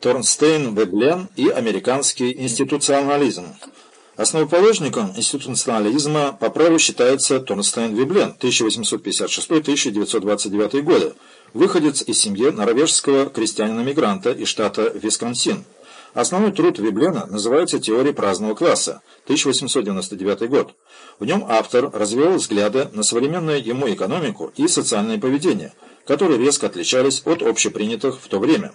Торнстейн Веблен и американский институционализм. Основоположником институционализма по праву считается Торнстейн Веблен 1856-1929 годы, выходец из семьи норвежского крестьянина-мигранта из штата Висконсин. Основной труд Веблена называется «Теория праздного класса» 1899 год. В нем автор развел взгляды на современную ему экономику и социальное поведение, которые резко отличались от общепринятых в то время.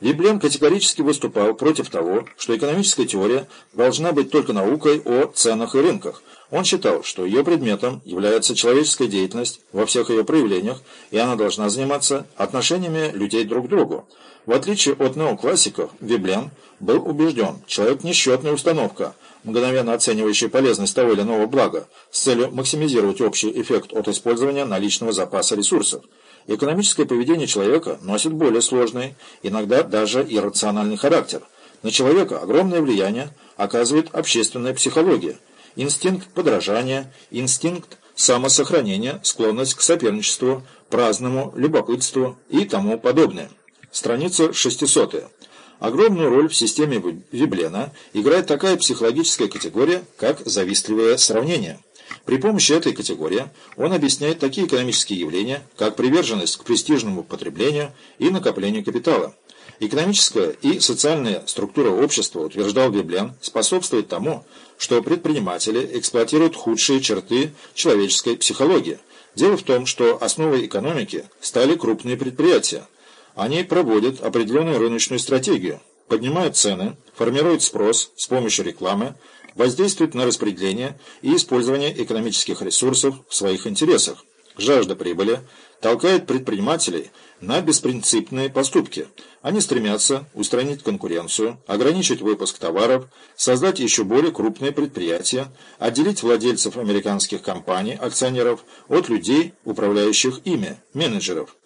Веблен категорически выступал против того, что экономическая теория должна быть только наукой о ценах и рынках. Он считал, что ее предметом является человеческая деятельность во всех ее проявлениях, и она должна заниматься отношениями людей друг к другу. В отличие от неоклассиков, Веблен был убежден, человек несчетная установка, мгновенно оценивающая полезность того или иного блага, с целью максимизировать общий эффект от использования наличного запаса ресурсов. Экономическое поведение человека носит более сложный, иногда даже иррациональный характер. На человека огромное влияние оказывает общественная психология, инстинкт подражания, инстинкт самосохранения, склонность к соперничеству, праздному любопытству и тому подобное. Страница 600. Огромную роль в системе Веблена играет такая психологическая категория, как завистливое сравнение. При помощи этой категории он объясняет такие экономические явления, как приверженность к престижному потреблению и накоплению капитала. Экономическая и социальная структура общества, утверждал Веблен, способствует тому, что предприниматели эксплуатируют худшие черты человеческой психологии. Дело в том, что основой экономики стали крупные предприятия. Они проводят определенную рыночную стратегию, поднимают цены, формируют спрос с помощью рекламы, воздействуют на распределение и использование экономических ресурсов в своих интересах. Жажда прибыли толкает предпринимателей на беспринципные поступки. Они стремятся устранить конкуренцию, ограничить выпуск товаров, создать еще более крупные предприятия, отделить владельцев американских компаний, акционеров, от людей, управляющих ими, менеджеров.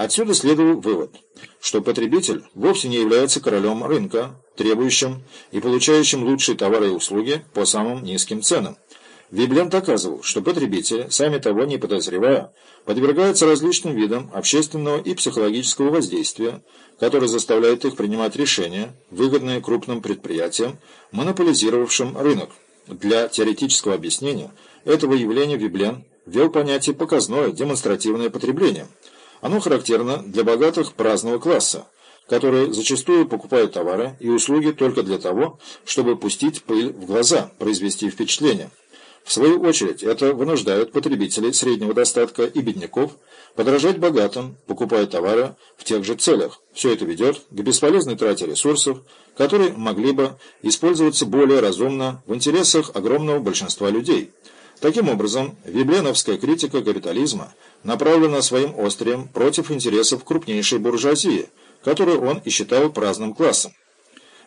Отсюда следует вывод, что потребитель вовсе не является королем рынка, требующим и получающим лучшие товары и услуги по самым низким ценам. Виблен доказывал, что потребители, сами того не подозревая, подвергаются различным видам общественного и психологического воздействия, которые заставляют их принимать решения, выгодные крупным предприятиям, монополизировавшим рынок. Для теоретического объяснения этого явления Виблен ввел понятие «показное демонстративное потребление», оно характерно для богатых праздного класса, которые зачастую покупают товары и услуги только для того, чтобы пустить пыль в глаза, произвести впечатление. В свою очередь, это вынуждает потребителей среднего достатка и бедняков подражать богатым, покупая товары в тех же целях. Все это ведет к бесполезной трате ресурсов, которые могли бы использоваться более разумно в интересах огромного большинства людей. Таким образом, вибленовская критика капитализма направлена своим острием против интересов крупнейшей буржуазии, которую он и считал праздным классом.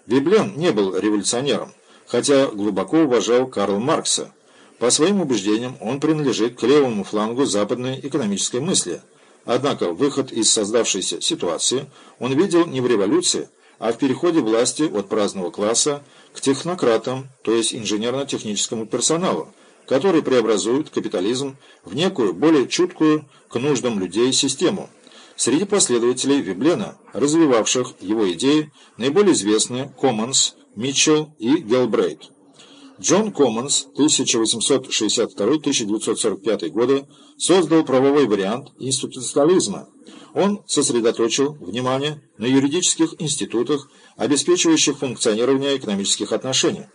Виблен не был революционером, хотя глубоко уважал Карла Маркса. По своим убеждениям он принадлежит к левому флангу западной экономической мысли. Однако выход из создавшейся ситуации он видел не в революции, а в переходе власти от праздного класса к технократам, то есть инженерно-техническому персоналу, который преобразует капитализм в некую более чуткую к нуждам людей систему. Среди последователей Веблена, развивавших его идеи, наиболее известны Коммонс, Митчелл и Гелбрейт. Джон Коммонс 1862-1945 годы создал правовой вариант институционализма. Он сосредоточил внимание на юридических институтах, обеспечивающих функционирование экономических отношений.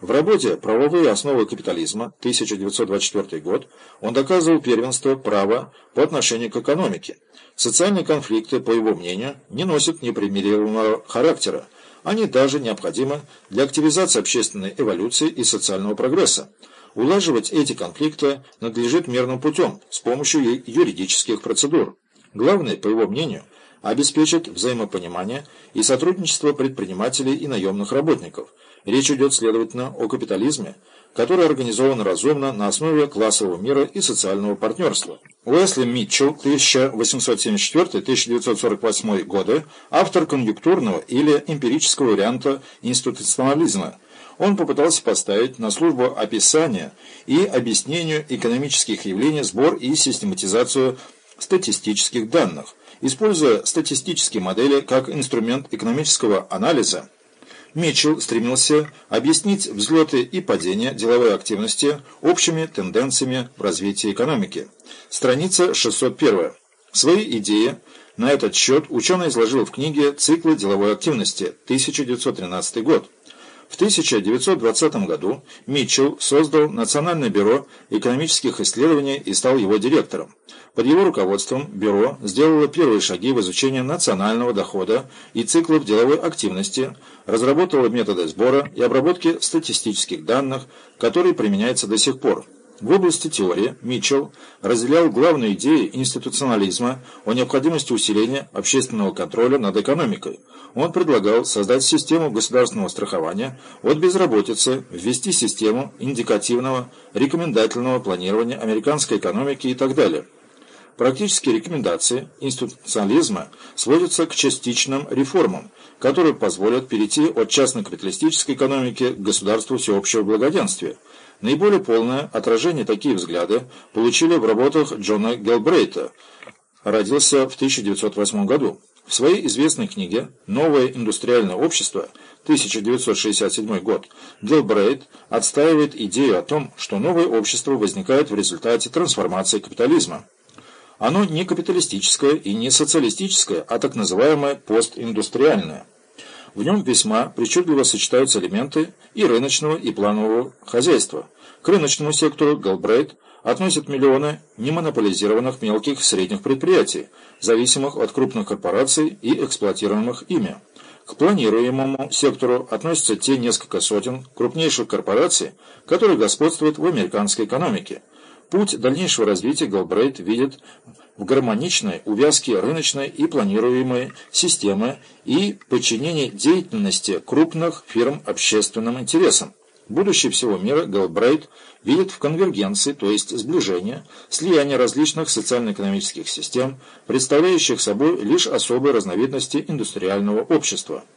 В работе «Правовые основы капитализма» 1924 год он доказывал первенство права по отношению к экономике. Социальные конфликты, по его мнению, не носят непримиримого характера. Они даже необходимы для активизации общественной эволюции и социального прогресса. Улаживать эти конфликты надлежит мирным путем, с помощью юридических процедур. Главное, по его мнению, обеспечить взаимопонимание и сотрудничество предпринимателей и наемных работников – Речь идет, следовательно, о капитализме, который организован разумно на основе классового мира и социального партнерства. Уэсли Митчелл, 1874-1948 годы, автор конъюнктурного или эмпирического варианта институционализма. Он попытался поставить на службу описания и объяснению экономических явлений сбор и систематизацию статистических данных Используя статистические модели как инструмент экономического анализа, Митчелл стремился объяснить взлеты и падения деловой активности общими тенденциями в развитии экономики. Страница 601. Свои идеи на этот счет ученый изложил в книге «Циклы деловой активности» 1913 год. В 1920 году Митчелл создал Национальное бюро экономических исследований и стал его директором. Под его руководством бюро сделало первые шаги в изучении национального дохода и циклов деловой активности, разработало методы сбора и обработки статистических данных, которые применяются до сих пор. В области теории Митчелл разделял главные идеи институционализма о необходимости усиления общественного контроля над экономикой. Он предлагал создать систему государственного страхования от безработицы, ввести систему индикативного рекомендательного планирования американской экономики и так далее. Практические рекомендации институционализма сводятся к частичным реформам, которые позволят перейти от частно-капиталистической экономики к государству всеобщего благоденствия. Наиболее полное отражение такие взгляды получили в работах Джона Гелбрейта, родился в 1908 году. В своей известной книге «Новое индустриальное общество» 1967 год Гилбрейт отстаивает идею о том, что новое общество возникает в результате трансформации капитализма. Оно не капиталистическое и не социалистическое, а так называемое постиндустриальное. В нем весьма причудливо сочетаются элементы и рыночного, и планового хозяйства. К рыночному сектору Галбрейт относит миллионы немонополизированных мелких и средних предприятий, зависимых от крупных корпораций и эксплуатируемых ими. К планируемому сектору относятся те несколько сотен крупнейших корпораций, которые господствуют в американской экономике – Путь дальнейшего развития Галбрейт видит в гармоничной увязке рыночной и планируемой системы и подчинении деятельности крупных фирм общественным интересам. Будущее всего мира Галбрейт видит в конвергенции, то есть сближении, слияние различных социально-экономических систем, представляющих собой лишь особые разновидности индустриального общества –